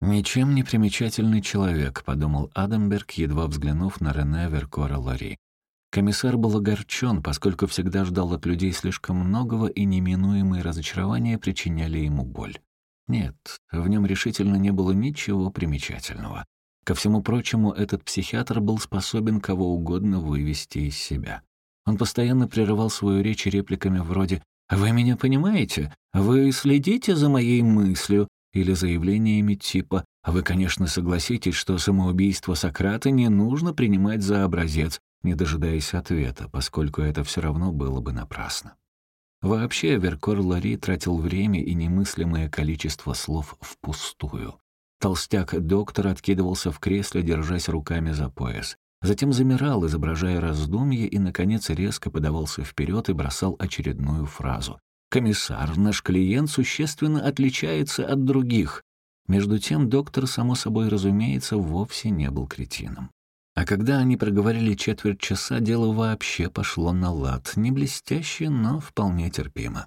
«Ничем не примечательный человек», — подумал Адамберг, едва взглянув на Рене Веркора Лари. Комиссар был огорчен, поскольку всегда ждал от людей слишком многого, и неминуемые разочарования причиняли ему боль. Нет, в нем решительно не было ничего примечательного. Ко всему прочему, этот психиатр был способен кого угодно вывести из себя. Он постоянно прерывал свою речь репликами вроде «Вы меня понимаете? Вы следите за моей мыслью?» Или заявлениями типа «Вы, конечно, согласитесь, что самоубийство Сократа не нужно принимать за образец, не дожидаясь ответа, поскольку это все равно было бы напрасно. Вообще, Веркор Лари тратил время и немыслимое количество слов впустую. Толстяк-доктор откидывался в кресле, держась руками за пояс. Затем замирал, изображая раздумье, и, наконец, резко подавался вперед и бросал очередную фразу. «Комиссар, наш клиент существенно отличается от других». Между тем доктор, само собой разумеется, вовсе не был кретином. А когда они проговорили четверть часа, дело вообще пошло на лад. Не блестяще, но вполне терпимо.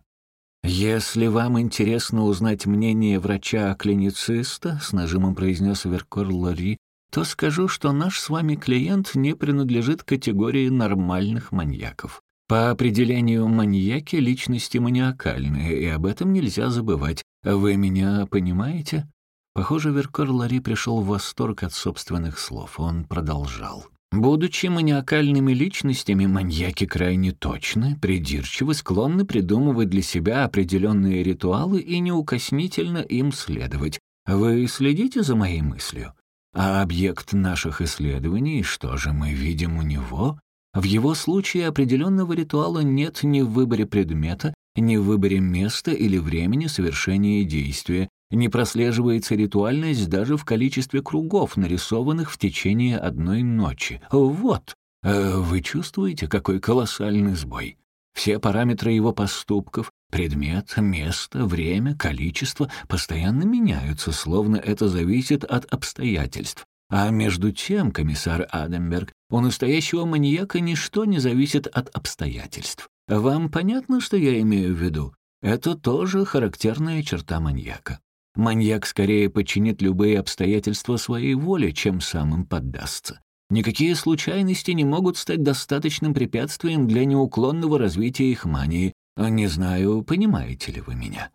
«Если вам интересно узнать мнение врача-клинициста», — с нажимом произнес Веркор Лари, то скажу, что наш с вами клиент не принадлежит категории нормальных маньяков. По определению маньяки — личности маниакальные, и об этом нельзя забывать. Вы меня понимаете? Похоже, Веркор Лари пришел в восторг от собственных слов. Он продолжал. Будучи маниакальными личностями, маньяки крайне точны, придирчивы, склонны придумывать для себя определенные ритуалы и неукоснительно им следовать. Вы следите за моей мыслью? А объект наших исследований, что же мы видим у него? В его случае определенного ритуала нет ни в выборе предмета, ни в выборе места или времени совершения действия, не прослеживается ритуальность даже в количестве кругов, нарисованных в течение одной ночи. Вот, э, вы чувствуете, какой колоссальный сбой? Все параметры его поступков, предмет, место, время, количество постоянно меняются, словно это зависит от обстоятельств. А между тем, комиссар Адамберг, у настоящего маньяка ничто не зависит от обстоятельств. Вам понятно, что я имею в виду? Это тоже характерная черта маньяка. Маньяк скорее подчинит любые обстоятельства своей воле, чем сам им поддастся. Никакие случайности не могут стать достаточным препятствием для неуклонного развития их мании. Не знаю, понимаете ли вы меня.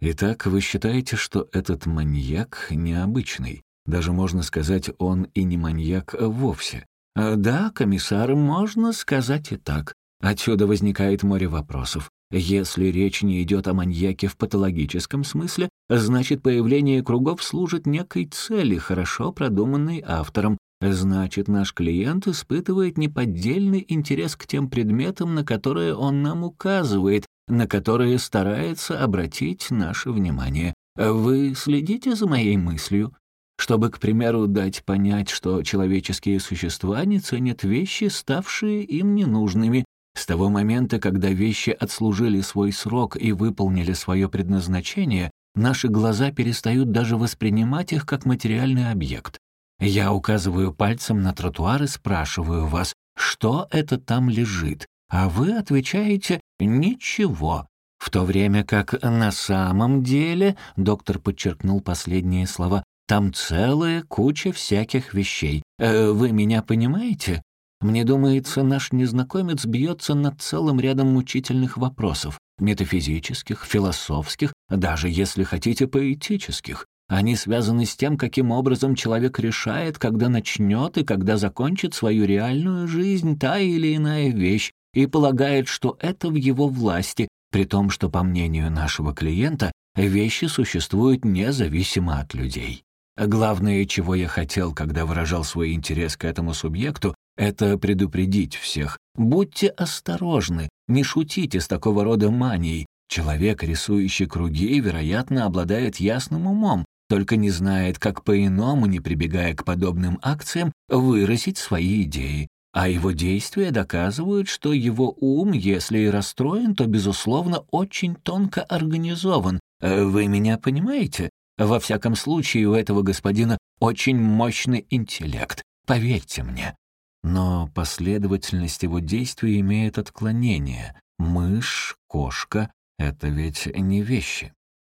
Итак, вы считаете, что этот маньяк необычный? Даже можно сказать, он и не маньяк вовсе. Да, комиссар, можно сказать и так. Отсюда возникает море вопросов. Если речь не идет о маньяке в патологическом смысле, значит, появление кругов служит некой цели, хорошо продуманной автором. Значит, наш клиент испытывает неподдельный интерес к тем предметам, на которые он нам указывает, на которые старается обратить наше внимание. Вы следите за моей мыслью? Чтобы, к примеру, дать понять, что человеческие существа не ценят вещи, ставшие им ненужными, с того момента, когда вещи отслужили свой срок и выполнили свое предназначение, наши глаза перестают даже воспринимать их как материальный объект. Я указываю пальцем на тротуар и спрашиваю вас, что это там лежит, а вы отвечаете «ничего». В то время как на самом деле, доктор подчеркнул последние слова, там целая куча всяких вещей. Э, вы меня понимаете? Мне думается, наш незнакомец бьется над целым рядом мучительных вопросов, метафизических, философских, даже, если хотите, поэтических. Они связаны с тем, каким образом человек решает, когда начнет и когда закончит свою реальную жизнь та или иная вещь, и полагает, что это в его власти, при том, что, по мнению нашего клиента, вещи существуют независимо от людей. Главное, чего я хотел, когда выражал свой интерес к этому субъекту, это предупредить всех. Будьте осторожны, не шутите с такого рода манией. Человек, рисующий круги, вероятно, обладает ясным умом, только не знает, как по-иному, не прибегая к подобным акциям, выразить свои идеи. А его действия доказывают, что его ум, если и расстроен, то, безусловно, очень тонко организован. Э, вы меня понимаете? Во всяком случае, у этого господина очень мощный интеллект. Поверьте мне. Но последовательность его действий имеет отклонение. Мышь, кошка — это ведь не вещи.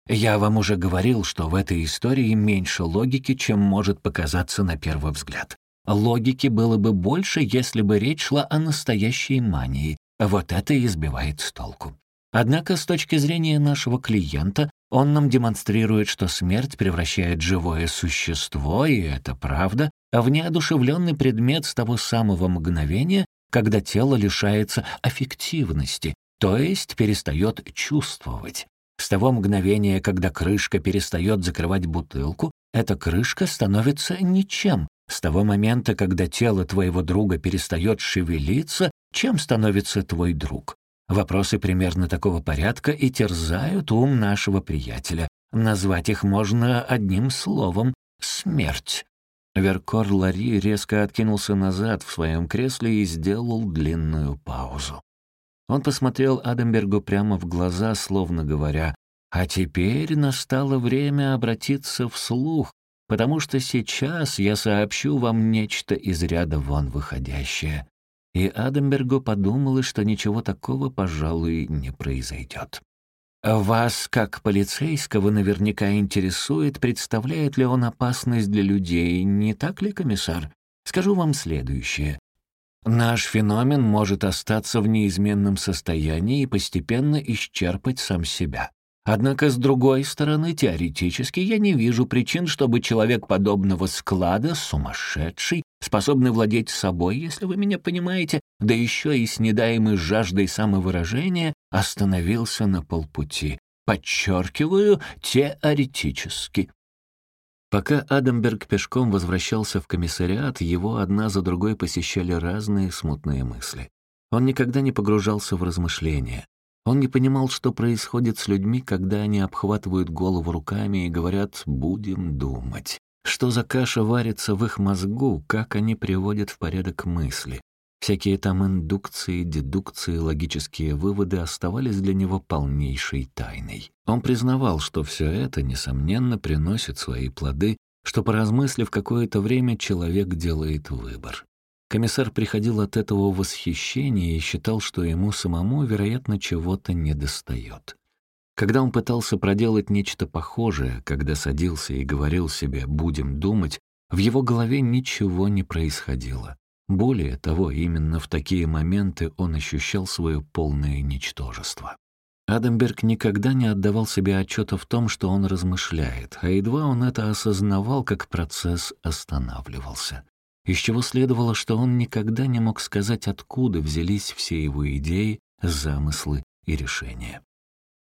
Я вам уже говорил, что в этой истории меньше логики, чем может показаться на первый взгляд. Логики было бы больше, если бы речь шла о настоящей мании. Вот это и избивает с толку. Однако, с точки зрения нашего клиента, он нам демонстрирует, что смерть превращает живое существо, и это правда, в неодушевленный предмет с того самого мгновения, когда тело лишается аффективности, то есть перестает чувствовать. С того мгновения, когда крышка перестает закрывать бутылку, эта крышка становится ничем. С того момента, когда тело твоего друга перестает шевелиться, чем становится твой друг? Вопросы примерно такого порядка и терзают ум нашего приятеля. Назвать их можно одним словом — смерть. Веркор Лари резко откинулся назад в своем кресле и сделал длинную паузу. Он посмотрел Адамбергу прямо в глаза, словно говоря, «А теперь настало время обратиться вслух, потому что сейчас я сообщу вам нечто из ряда вон выходящее». И Адамбергу подумалось, что ничего такого, пожалуй, не произойдет. Вас, как полицейского, наверняка интересует, представляет ли он опасность для людей, не так ли, комиссар? Скажу вам следующее. Наш феномен может остаться в неизменном состоянии и постепенно исчерпать сам себя. Однако, с другой стороны, теоретически я не вижу причин, чтобы человек подобного склада, сумасшедший, способный владеть собой, если вы меня понимаете, да еще и с недаемой жаждой самовыражения, остановился на полпути. Подчеркиваю, теоретически. Пока Адамберг пешком возвращался в комиссариат, его одна за другой посещали разные смутные мысли. Он никогда не погружался в размышления. Он не понимал, что происходит с людьми, когда они обхватывают голову руками и говорят «будем думать». Что за каша варится в их мозгу, как они приводят в порядок мысли. Всякие там индукции, дедукции, логические выводы оставались для него полнейшей тайной. Он признавал, что все это, несомненно, приносит свои плоды, что, поразмыслив какое-то время, человек делает выбор. Комиссар приходил от этого в восхищение и считал, что ему самому, вероятно, чего-то недостает. Когда он пытался проделать нечто похожее, когда садился и говорил себе «будем думать», в его голове ничего не происходило. Более того, именно в такие моменты он ощущал свое полное ничтожество. Адамберг никогда не отдавал себе отчета в том, что он размышляет, а едва он это осознавал, как процесс останавливался. Из чего следовало, что он никогда не мог сказать, откуда взялись все его идеи, замыслы и решения.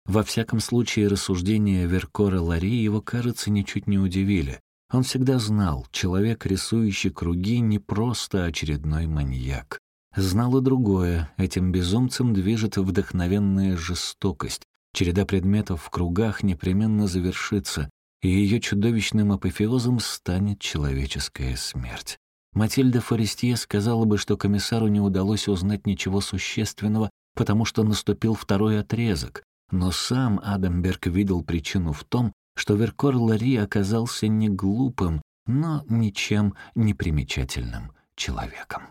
Во всяком случае, рассуждения Веркора Лари его, кажется, ничуть не удивили. Он всегда знал, человек, рисующий круги, не просто очередной маньяк. Знал и другое, этим безумцем движет вдохновенная жестокость. Череда предметов в кругах непременно завершится, и ее чудовищным апофеозом станет человеческая смерть. Матильда Форестье сказала бы, что комиссару не удалось узнать ничего существенного, потому что наступил второй отрезок, но сам Адамберг видел причину в том, что Веркор Лари оказался не глупым, но ничем не примечательным человеком.